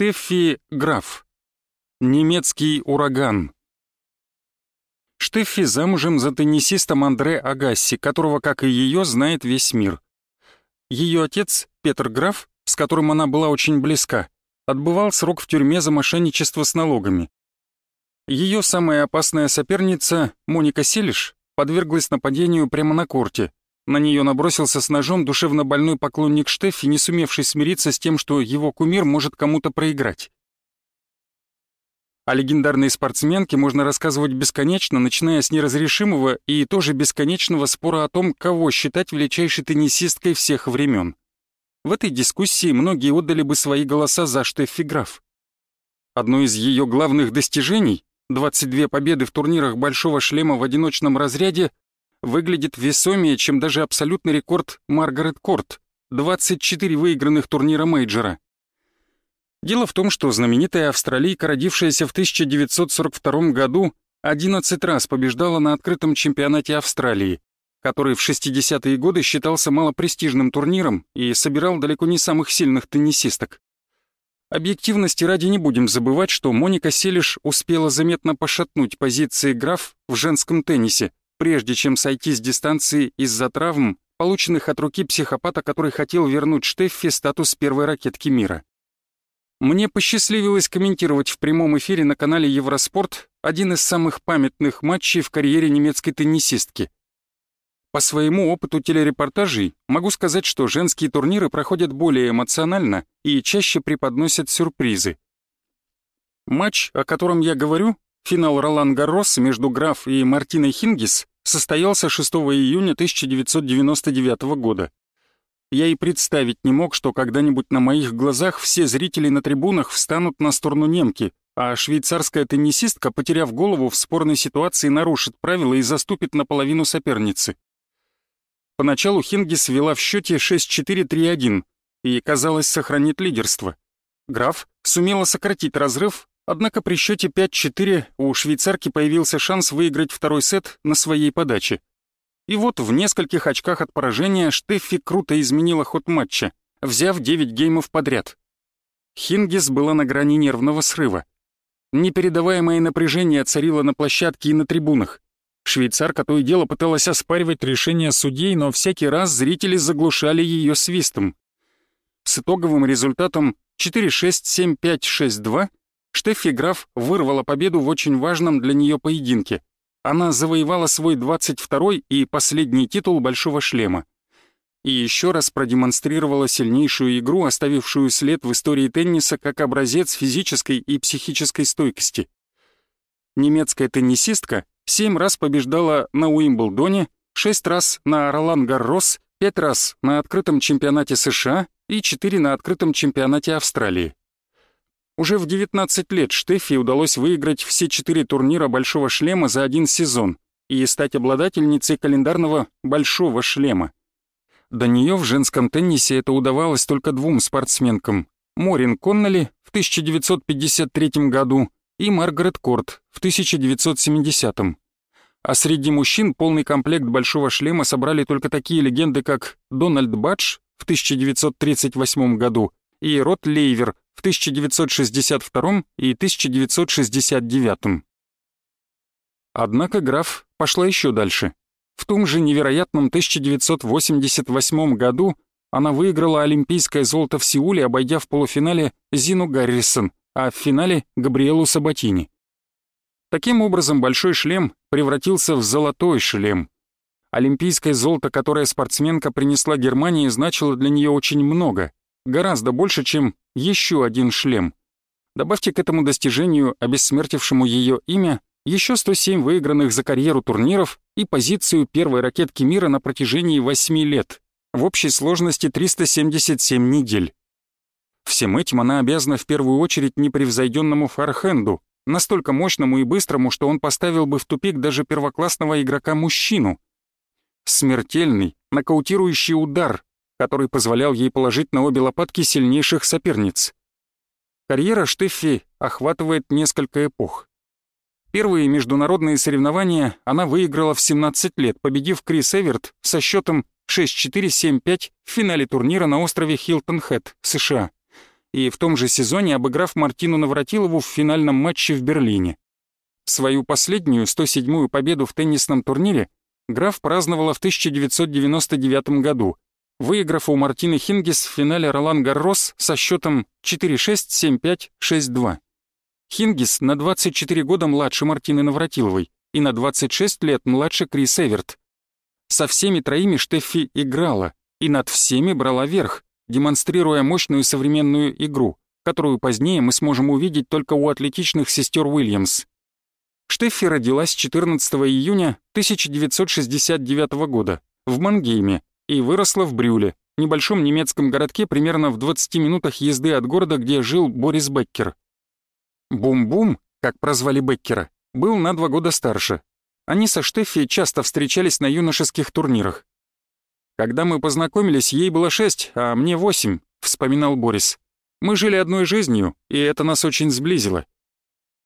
Штеффи Граф. Немецкий ураган. Штеффи замужем за теннисистом Андре Агасси, которого, как и ее, знает весь мир. Ее отец, Петр Граф, с которым она была очень близка, отбывал срок в тюрьме за мошенничество с налогами. Ее самая опасная соперница, Моника Селиш, подверглась нападению прямо на корте. На нее набросился с ножом душевно больной поклонник Штеффи, не сумевший смириться с тем, что его кумир может кому-то проиграть. О легендарной спортсменке можно рассказывать бесконечно, начиная с неразрешимого и тоже бесконечного спора о том, кого считать величайшей теннисисткой всех времен. В этой дискуссии многие отдали бы свои голоса за Штеффи Граф. Одно из ее главных достижений — 22 победы в турнирах «Большого шлема» в одиночном разряде — выглядит весомее, чем даже абсолютный рекорд Маргарет Корт — 24 выигранных турнира мейджора. Дело в том, что знаменитая австралийка, родившаяся в 1942 году, 11 раз побеждала на открытом чемпионате Австралии, который в 60-е годы считался малопрестижным турниром и собирал далеко не самых сильных теннисисток. Объективности ради не будем забывать, что Моника Селиш успела заметно пошатнуть позиции граф в женском теннисе, прежде чем сойти с дистанции из-за травм, полученных от руки психопата, который хотел вернуть Штеффи статус первой ракетки мира. Мне посчастливилось комментировать в прямом эфире на канале Евроспорт один из самых памятных матчей в карьере немецкой теннисистки. По своему опыту телерепортажей могу сказать, что женские турниры проходят более эмоционально и чаще преподносят сюрпризы. Матч, о котором я говорю, финал Ролан Гаррос между Граф и Мартиной Хингис, состоялся 6 июня 1999 года. Я и представить не мог, что когда-нибудь на моих глазах все зрители на трибунах встанут на сторону немки, а швейцарская теннисистка, потеряв голову в спорной ситуации, нарушит правила и заступит наполовину соперницы. Поначалу Хингис вела в счете 6-4-3-1 и, казалось, сохранит лидерство. Граф сумела сократить разрыв, однако при счете 5-4 у швейцарки появился шанс выиграть второй сет на своей подаче. И вот в нескольких очках от поражения Штеффи круто изменила ход матча, взяв 9 геймов подряд. Хингис была на грани нервного срыва. Непередаваемое напряжение царило на площадке и на трибунах. Швейцарка то и дело пыталась оспаривать решение судей, но всякий раз зрители заглушали ее свистом. С итоговым результатом 4-6-7-5-6-2 Штеффи Граф вырвала победу в очень важном для нее поединке — она завоевала свой 22-й и последний титул «Большого шлема». И еще раз продемонстрировала сильнейшую игру, оставившую след в истории тенниса как образец физической и психической стойкости. Немецкая теннисистка семь раз побеждала на Уимблдоне, шесть раз на Ролан Гаррос, пять раз на открытом чемпионате США и четыре на открытом чемпионате Австралии. Уже в 19 лет Штеффи удалось выиграть все четыре турнира «Большого шлема» за один сезон и стать обладательницей календарного «Большого шлема». До нее в женском теннисе это удавалось только двум спортсменкам — Морин Конноли в 1953 году и Маргарет Корт в 1970 -м. А среди мужчин полный комплект «Большого шлема» собрали только такие легенды, как Дональд Бадж в 1938 году и Рот Лейвер в 1962 и 1969. Однако граф пошла еще дальше. В том же невероятном 1988 году она выиграла олимпийское золото в Сеуле, обойдя в полуфинале Зину Гаррисон, а в финале — Габриэлу Сабатини. Таким образом, большой шлем превратился в золотой шлем. Олимпийское золото, которое спортсменка принесла Германии, значило для нее очень много, гораздо больше, чем еще один шлем. Добавьте к этому достижению, обессмертившему ее имя, еще 107 выигранных за карьеру турниров и позицию первой ракетки мира на протяжении 8 лет, в общей сложности 377 недель. Всем этим она обязана в первую очередь непревзойденному фархенду, настолько мощному и быстрому, что он поставил бы в тупик даже первоклассного игрока-мужчину. Смертельный, нокаутирующий удар, который позволял ей положить на обе лопатки сильнейших соперниц. Карьера Штеффи охватывает несколько эпох. Первые международные соревнования она выиграла в 17 лет, победив Крис Эверт со счетом 6-4-7-5 в финале турнира на острове Хилтон-Хэт, США. и в том же сезоне обыграв Мартину Навратилову в финальном матче в Берлине. Свою последнюю 107-ю победу в теннисном турнире граф праздновала в 1999 году, выиграв у Мартины Хингис в финале Ролан Гаррос со счетом 4-6, 7-5, 6-2. Хингис на 24 года младше Мартины Навратиловой и на 26 лет младше Крис Эверт. Со всеми троими Штеффи играла и над всеми брала верх, демонстрируя мощную современную игру, которую позднее мы сможем увидеть только у атлетичных сестер Уильямс. Штеффи родилась 14 июня 1969 года в Мангейме и выросла в Брюле, небольшом немецком городке примерно в 20 минутах езды от города, где жил Борис Беккер. Бум-бум, как прозвали Беккера, был на два года старше. Они со Штеффи часто встречались на юношеских турнирах. «Когда мы познакомились, ей было шесть, а мне восемь», — вспоминал Борис. «Мы жили одной жизнью, и это нас очень сблизило».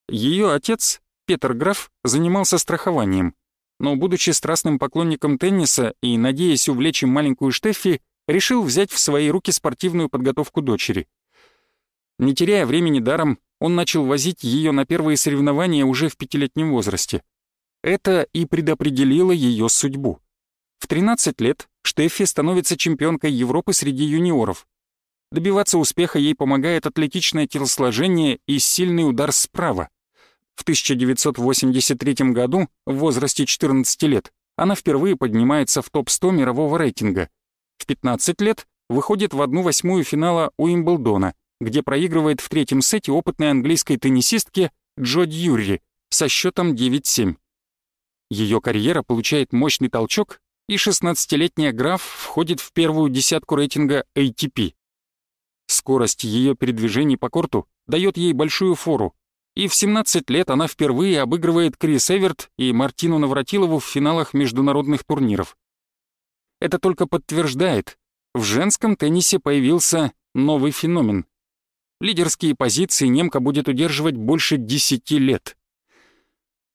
Ее отец, Петр Граф занимался страхованием, но, будучи страстным поклонником тенниса и надеясь увлечь им маленькую Штеффи, решил взять в свои руки спортивную подготовку дочери. Не теряя времени даром, он начал возить ее на первые соревнования уже в пятилетнем возрасте. Это и предопределило ее судьбу. В 13 лет Штеффи становится чемпионкой Европы среди юниоров. Добиваться успеха ей помогает атлетичное телосложение и сильный удар справа. В 1983 году, в возрасте 14 лет, она впервые поднимается в топ-100 мирового рейтинга. В 15 лет выходит в одну восьмую финала Уимблдона, где проигрывает в третьем сете опытной английской теннисистке Джо Дьюри со счетом 9-7. Ее карьера получает мощный толчок, и 16-летняя граф входит в первую десятку рейтинга ATP. Скорость ее передвижений по корту дает ей большую фору, и в 17 лет она впервые обыгрывает Крис Эверт и Мартину Навратилову в финалах международных турниров. Это только подтверждает, в женском теннисе появился новый феномен. Лидерские позиции немка будет удерживать больше 10 лет.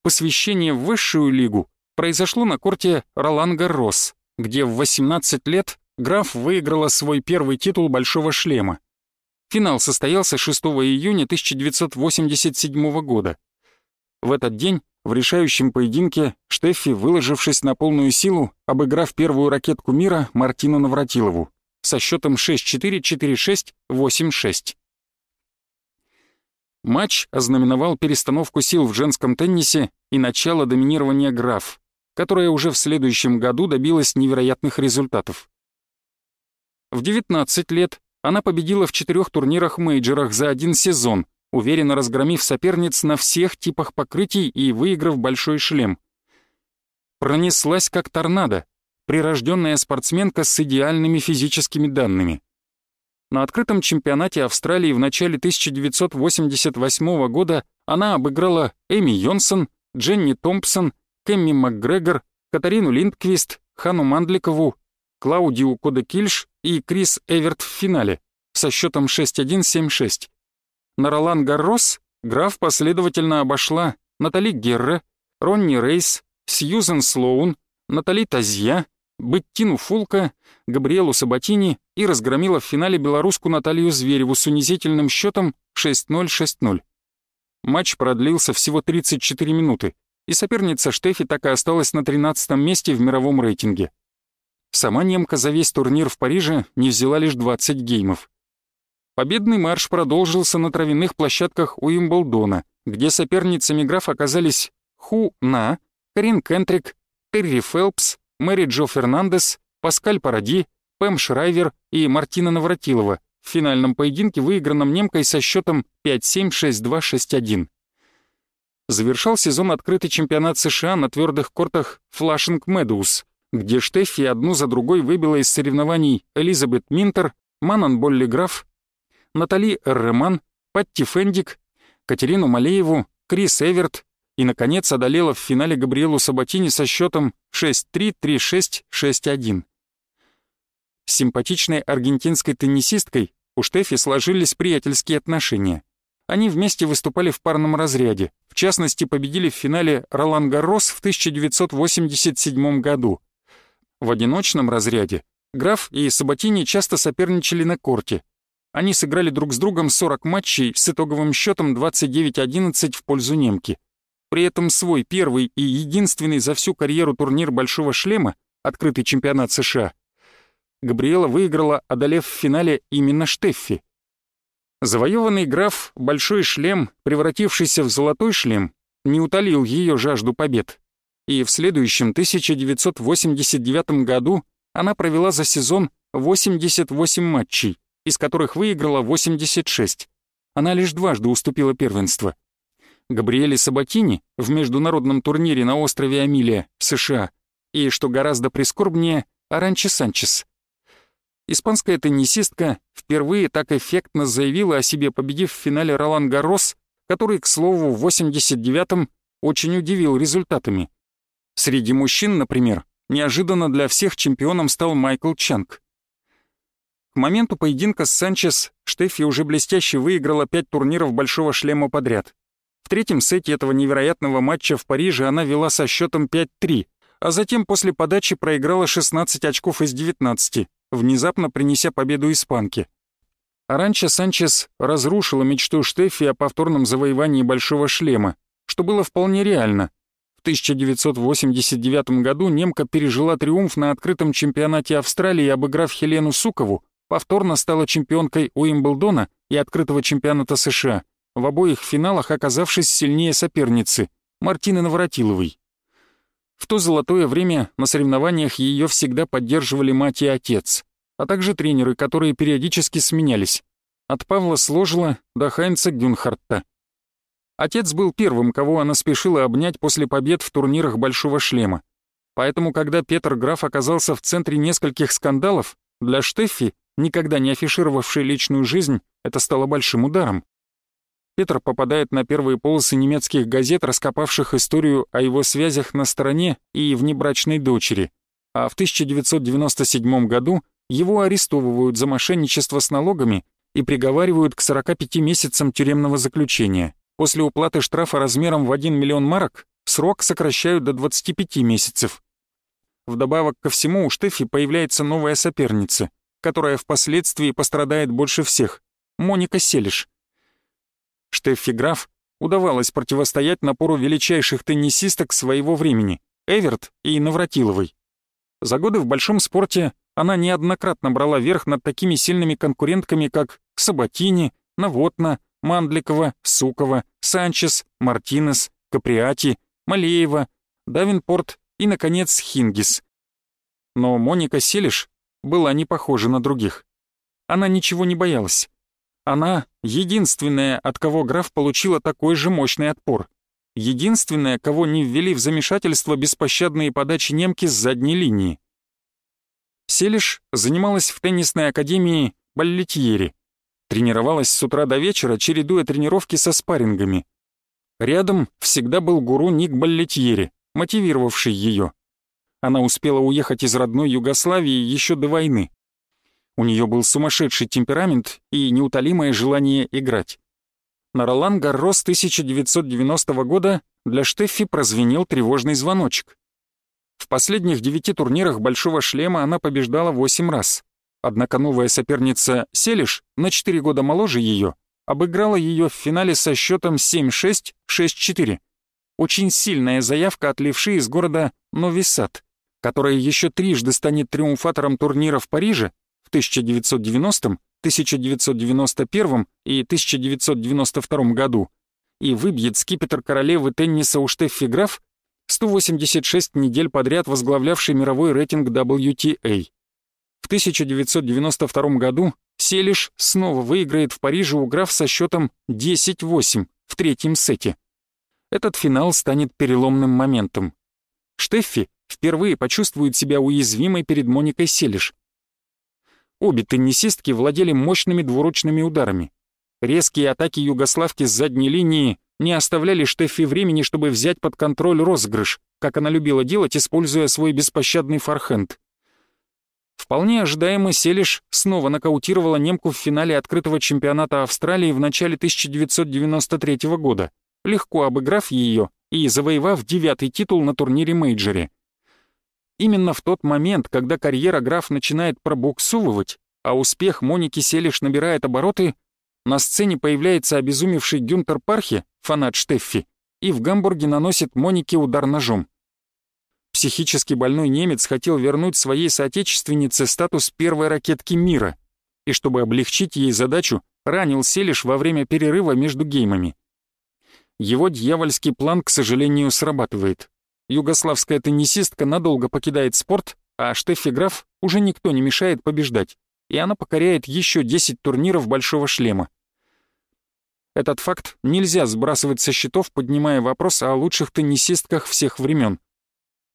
Посвящение в высшую лигу произошло на корте Ролан Гаррос, где в 18 лет граф выиграла свой первый титул «Большого шлема». Финал состоялся 6 июня 1987 года. В этот день в решающем поединке Штеффи, выложившись на полную силу, обыграв первую ракетку мира Мартину Навратилову со счетом 6-4, 4-6, 8-6. Матч ознаменовал перестановку сил в женском теннисе и начало доминирования граф, которое уже в следующем году добилось невероятных результатов. В 19 лет она победила в четырех турнирах-мейджерах за один сезон, уверенно разгромив соперниц на всех типах покрытий и выиграв большой шлем. Пронеслась как торнадо, прирожденная спортсменка с идеальными физическими данными. На открытом чемпионате Австралии в начале 1988 года она обыграла Эми Йонсон, Дженни Томпсон, Кэмми МакГрегор, Катарину Линдквист, Хану Мандликову, Клаудиу Кодекильш и Крис Эверт в финале со счетом 6-1-7-6. На Ролан Гаррос граф последовательно обошла Натали Герре, Ронни Рейс, Сьюзен Слоун, Натали Тазья, Беттину Фулка, Габриэлу Сабатини и разгромила в финале белоруску Наталью Звереву с унизительным счетом 6-0-6-0. Матч продлился всего 34 минуты, и соперница Штефи так и осталась на 13 месте в мировом рейтинге. Сама немка за весь турнир в Париже не взяла лишь 20 геймов. Победный марш продолжился на травяных площадках Уимблдона, где соперницами граф оказались Ху На, Карин Кентрик, Терри Фелпс, Мэри Джо Фернандес, Паскаль Паради, Пэм Шрайвер и Мартина Навратилова в финальном поединке, выигранном немкой со счетом 5-7-6-2-6-1. Завершал сезон открытый чемпионат США на твердых кортах Флашинг Медоуз, где Штеффи одну за другой выбила из соревнований Элизабет Минтер, Манан Болли Граф, Натали Эрреман, Патти Фендик, Катерину Малееву, Крис Эверт и, наконец, одолела в финале Габриэлу Сабатини со счетом 6-3, 3-6, 6-1. С симпатичной аргентинской теннисисткой у Штефи сложились приятельские отношения. Они вместе выступали в парном разряде, в частности, победили в финале Ролан Гаррос в 1987 году, в одиночном разряде граф и Сабатини часто соперничали на корте. они сыграли друг с другом 40 матчей с итоговым счетом 29-11 в пользу немки. При этом свой первый и единственный за всю карьеру турнир «Большого шлема», открытый чемпионат США, Габриэла выиграла, одолев в финале именно Штеффи. Завоеванный граф «Большой шлем», превратившийся в «Золотой шлем», не утолил ее жажду побед. И в следующем 1989 году она провела за сезон 88 матчей, из которых выиграла 86. Она лишь дважды уступила первенство. Габриэле Сабатини в международном турнире на острове Амилия, США, и, что гораздо прискорбнее, Аранчи Санчес. Испанская теннисистка впервые так эффектно заявила о себе, победив в финале Ролан Гаррос, который, к слову, в 89-м очень удивил результатами. Среди мужчин, например, неожиданно для всех чемпионом стал Майкл Чанг. К моменту поединка с Санчес Штеффи уже блестяще выиграла пять турниров «Большого шлема» подряд. В третьем сете этого невероятного матча в Париже она вела со счетом 5-3, а затем после подачи проиграла 16 очков из 19, внезапно принеся победу испанке. Аранча Санчес разрушила мечту Штеффи о повторном завоевании «Большого шлема», что было вполне реально. В 1989 году немка пережила триумф на открытом чемпионате Австралии, обыграв Хелену Сукову, повторно стала чемпионкой Уимблдона и открытого чемпионата США, в обоих финалах оказавшись сильнее соперницы, Мартины Наворотиловой. В то золотое время на соревнованиях ее всегда поддерживали мать и отец, а также тренеры, которые периодически сменялись. От Павла Сложила до Хайнца Гюнхартта. Отец был первым, кого она спешила обнять после побед в турнирах «Большого шлема». Поэтому, когда Петр Граф оказался в центре нескольких скандалов, для Штеффи никогда не афишировавший личную жизнь, это стало большим ударом. Петр попадает на первые полосы немецких газет, раскопавших историю о его связях на стороне и внебрачной дочери, а в 1997 году его арестовывают за мошенничество с налогами и приговаривают к 45 месяцам тюремного заключения. После уплаты штрафа размером в 1 миллион марок срок сокращают до 25 месяцев. Вдобавок ко всему у Штефи появляется новая соперница — которая впоследствии пострадает больше всех — Моника Селиш. Штеффи Граф удавалось противостоять напору величайших теннисисток своего времени — Эверт и Навратиловой. За годы в большом спорте она неоднократно брала верх над такими сильными конкурентками, как Сабатини, Навотна, Мандликова, Сукова, Санчес, Мартинес, Каприати, Малеева, Давинпорт и, наконец, Хингис. Но Моника Селиш была не похожа на других. Она ничего не боялась. Она — единственная, от кого граф получила такой же мощный отпор. Единственная, кого не ввели в замешательство беспощадные подачи немки с задней линии. Селиш занималась в теннисной академии Баллетьери. Тренировалась с утра до вечера, чередуя тренировки со спаррингами. Рядом всегда был гуру Ник Баллетьери, мотивировавший ее. Она успела уехать из родной Югославии еще до войны. У нее был сумасшедший темперамент и неутолимое желание играть. На Ролан Гаррос 1990 года для Штеффи прозвенел тревожный звоночек. В последних девяти турнирах «Большого шлема» она побеждала восемь раз. Однако новая соперница Селиш, на четыре года моложе ее, обыграла ее в финале со счетом 7-6, 6-4. Очень сильная заявка от левши из города Новисад которая еще трижды станет триумфатором турнира в Париже в 1990, 1991 и 1992 году и выбьет скипетр королевы тенниса у Штеффи Граф, 186 недель подряд возглавлявший мировой рейтинг WTA. В 1992 году Селиш снова выиграет в Париже у Граф со счетом 10-8 в третьем сете. Этот финал станет переломным моментом. Штеффи впервые почувствует себя уязвимой перед Моникой Селиш. Обе теннисистки владели мощными двуручными ударами. Резкие атаки югославки с задней линии не оставляли Штеффи времени, чтобы взять под контроль розыгрыш, как она любила делать, используя свой беспощадный форхенд. Вполне ожидаемо Селиш снова нокаутировала немку в финале открытого чемпионата Австралии в начале 1993 года, легко обыграв ее и завоевав девятый титул на турнире мейджоре. Именно в тот момент, когда карьера граф начинает пробуксовывать, а успех Моники Селиш набирает обороты, на сцене появляется обезумевший Гюнтер Пархи, фанат Штеффи, и в Гамбурге наносит Монике удар ножом. Психически больной немец хотел вернуть своей соотечественнице статус первой ракетки мира, и чтобы облегчить ей задачу, ранил Селиш во время перерыва между геймами. Его дьявольский план, к сожалению, срабатывает. Югославская теннисистка надолго покидает спорт, а Штеффи Граф уже никто не мешает побеждать, и она покоряет еще 10 турниров «Большого шлема». Этот факт нельзя сбрасывать со счетов, поднимая вопрос о лучших теннисистках всех времен.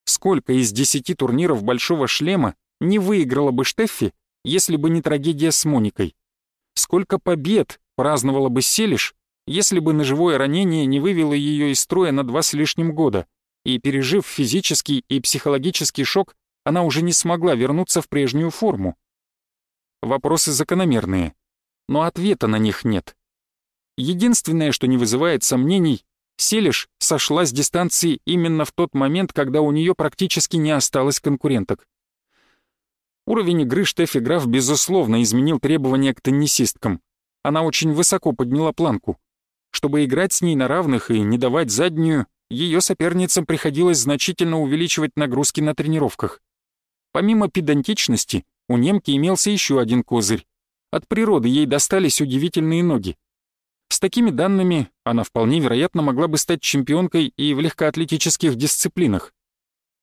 Сколько из 10 турниров «Большого шлема» не выиграла бы Штеффи, если бы не трагедия с Моникой? Сколько побед праздновала бы Селиш, если бы ножевое ранение не вывело ее из строя на два с лишним года, и, пережив физический и психологический шок, она уже не смогла вернуться в прежнюю форму? Вопросы закономерные, но ответа на них нет. Единственное, что не вызывает сомнений, Селиш сошла с дистанции именно в тот момент, когда у нее практически не осталось конкуренток. Уровень игры Штеффи Граф, безусловно, изменил требования к теннисисткам. Она очень высоко подняла планку. Чтобы играть с ней на равных и не давать заднюю, ее соперницам приходилось значительно увеличивать нагрузки на тренировках. Помимо педантичности, у немки имелся еще один козырь. От природы ей достались удивительные ноги. С такими данными она вполне вероятно могла бы стать чемпионкой и в легкоатлетических дисциплинах.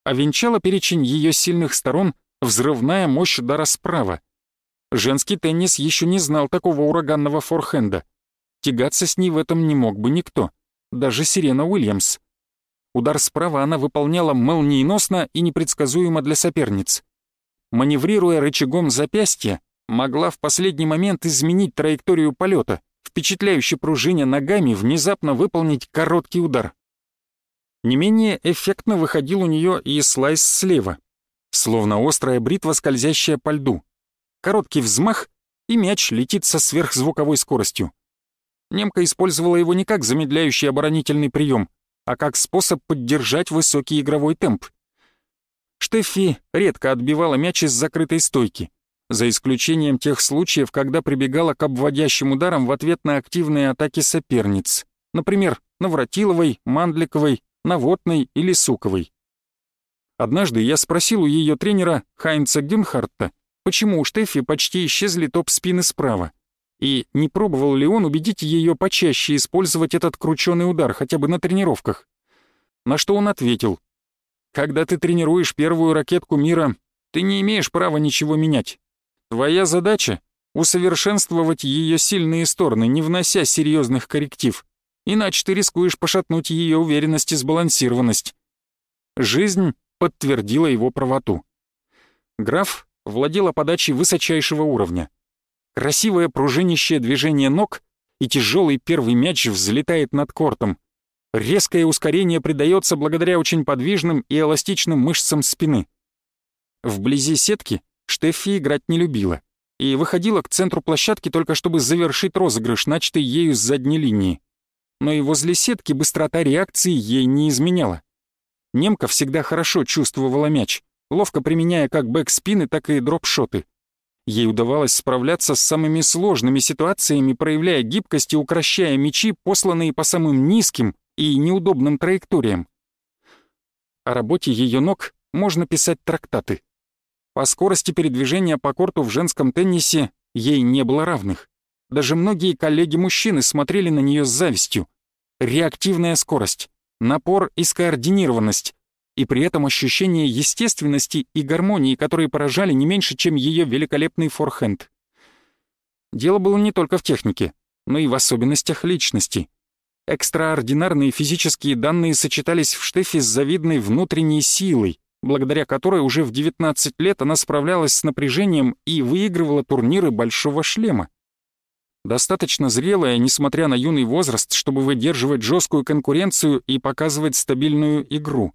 А венчала перечень ее сильных сторон взрывная мощь удара справа. Женский теннис еще не знал такого ураганного форхенда. Тягаться с ней в этом не мог бы никто, даже Сирена Уильямс. Удар справа она выполняла молниеносно и непредсказуемо для соперниц. Маневрируя рычагом запястья, могла в последний момент изменить траекторию полета — впечатляюще пружиня ногами, внезапно выполнить короткий удар. Не менее эффектно выходил у нее и слайс слева, словно острая бритва, скользящая по льду. Короткий взмах, и мяч летит со сверхзвуковой скоростью. Немка использовала его не как замедляющий оборонительный прием, а как способ поддержать высокий игровой темп. Штеффи редко отбивала мяч из закрытой стойки — за исключением тех случаев, когда прибегала к обводящим ударам в ответ на активные атаки соперниц, например, Навратиловой, Мандликовой, Навотной или Суковой. Однажды я спросил у ее тренера Хайнца Гюнхартта, почему у Штефи почти исчезли топ-спины справа, и не пробовал ли он убедить ее почаще использовать этот крученый удар хотя бы на тренировках. На что он ответил, «Когда ты тренируешь первую ракетку мира, ты не имеешь права ничего менять. Твоя задача — усовершенствовать ее сильные стороны, не внося серьезных корректив, иначе ты рискуешь пошатнуть ее уверенность и сбалансированность. Жизнь подтвердила его правоту. Граф владела подачей высочайшего уровня. Красивое пружинищее движение ног и тяжелый первый мяч взлетает над кортом. Резкое ускорение придается благодаря очень подвижным и эластичным мышцам спины. Вблизи сетки Штеффи играть не любила и выходила к центру площадки только чтобы завершить розыгрыш, начатый ею с задней линии. Но и возле сетки быстрота реакции ей не изменяла. Немка всегда хорошо чувствовала мяч, ловко применяя как бэкспины, так и дропшоты. Ей удавалось справляться с самыми сложными ситуациями, проявляя гибкость и укращая мячи, посланные по самым низким и неудобным траекториям. О работе ее ног можно писать трактаты. По скорости передвижения по корту в женском теннисе ей не было равных. Даже многие коллеги-мужчины смотрели на нее с завистью. Реактивная скорость, напор и скоординированность, и при этом ощущение естественности и гармонии, которые поражали не меньше, чем ее великолепный форхенд. Дело было не только в технике, но и в особенностях личности. Экстраординарные физические данные сочетались в Штефе с завидной внутренней силой, благодаря которой уже в 19 лет она справлялась с напряжением и выигрывала турниры «Большого шлема». Достаточно зрелая, несмотря на юный возраст, чтобы выдерживать жесткую конкуренцию и показывать стабильную игру.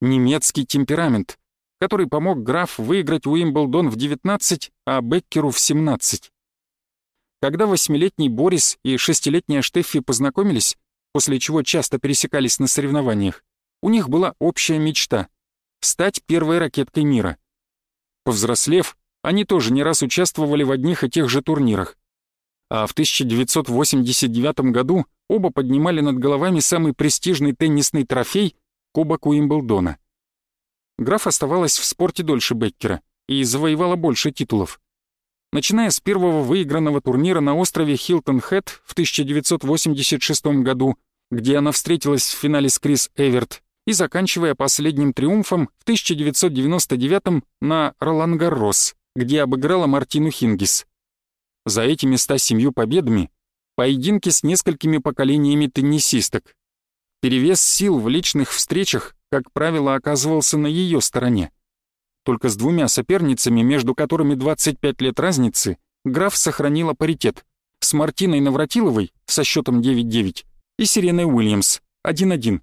Немецкий темперамент, который помог граф выиграть Уимблдон в 19, а Беккеру в 17. Когда восьмилетний Борис и шестилетняя Штеффи познакомились, после чего часто пересекались на соревнованиях, у них была общая мечта — стать первой ракеткой мира. Повзрослев, они тоже не раз участвовали в одних и тех же турнирах. А в 1989 году оба поднимали над головами самый престижный теннисный трофей — Кубок Уимблдона. Граф оставалась в спорте дольше Беккера и завоевала больше титулов. Начиная с первого выигранного турнира на острове Хилтон-Хэт в 1986 году, где она встретилась в финале с Крис Эверт, и заканчивая последним триумфом в 1999 на Ролангаррос, где обыграла Мартину Хингис. За этими 107 победами поединки с несколькими поколениями теннисисток. Перевес сил в личных встречах, как правило, оказывался на ее стороне. Только с двумя соперницами, между которыми 25 лет разницы, граф сохранила паритет. С Мартиной Навратиловой со счетом 9-9 и Сиреной Уильямс 1-1.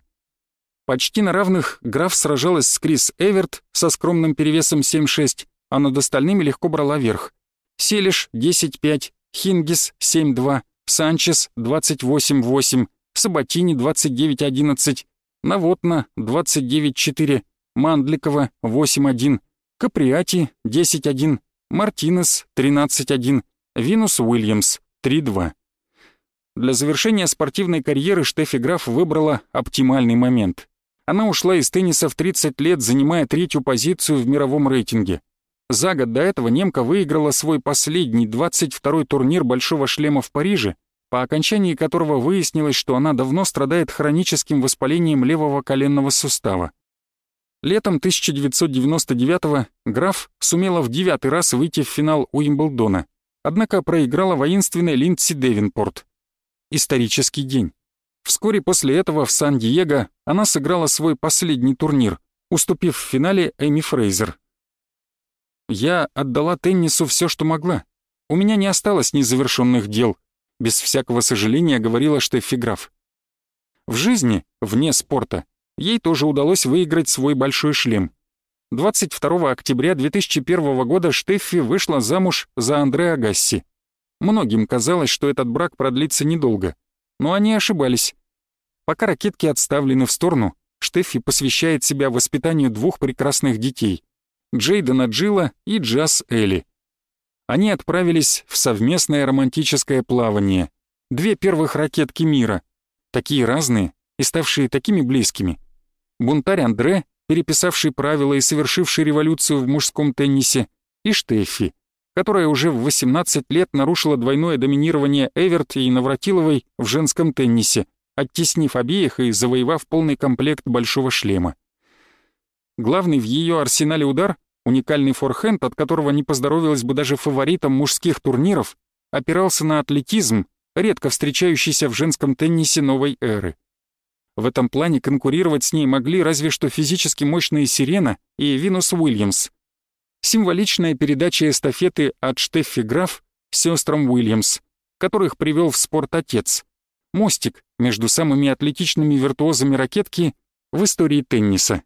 Почти на равных граф сражалась с Крис Эверт со скромным перевесом 7-6, а над остальными легко брала верх. Селиш 10-5, Хингис 7-2, Санчес 28-8, Саботини 29-11, Навотна 29-4, Мандликова 8-1, Каприати 10-1, Мартинес 13-1, Винус Уильямс 3-2. Для завершения спортивной карьеры Штефи Граф выбрала оптимальный момент. Она ушла из тенниса в 30 лет, занимая третью позицию в мировом рейтинге. За год до этого немка выиграла свой последний 22-й турнир «Большого шлема» в Париже, по окончании которого выяснилось, что она давно страдает хроническим воспалением левого коленного сустава. Летом 1999-го граф сумела в девятый раз выйти в финал Уимблдона, однако проиграла воинственной Линдси Девинпорт. Исторический день. Вскоре после этого в Сан-Диего она сыграла свой последний турнир, уступив в финале Эми Фрейзер. «Я отдала теннису все, что могла. У меня не осталось незавершенных дел», без всякого сожаления говорила Штеффи Граф. В жизни, вне спорта, ей тоже удалось выиграть свой большой шлем. 22 октября 2001 года Штеффи вышла замуж за Андре Агасси. Многим казалось, что этот брак продлится недолго, но они ошибались. Пока ракетки отставлены в сторону, Штеффи посвящает себя воспитанию двух прекрасных детей — Джейдена Джилла и Джаз Элли. Они отправились в совместное романтическое плавание. Две первых ракетки мира, такие разные и ставшие такими близкими. Бунтарь Андре, переписавший правила и совершивший революцию в мужском теннисе, и Штеффи, которая уже в 18 лет нарушила двойное доминирование Эверт и Навратиловой в женском теннисе, оттеснив обеих и завоевав полный комплект большого шлема. Главный в ее арсенале удар Уникальный форхенд, от которого не поздоровилось бы даже фаворитам мужских турниров, опирался на атлетизм, редко встречающийся в женском теннисе новой эры. В этом плане конкурировать с ней могли разве что физически мощные Сирена и Винус Уильямс. Символичная передача эстафеты от Штеффи Граф сестрам Уильямс, которых привел в спорт отец. Мостик между самыми атлетичными виртуозами ракетки в истории тенниса.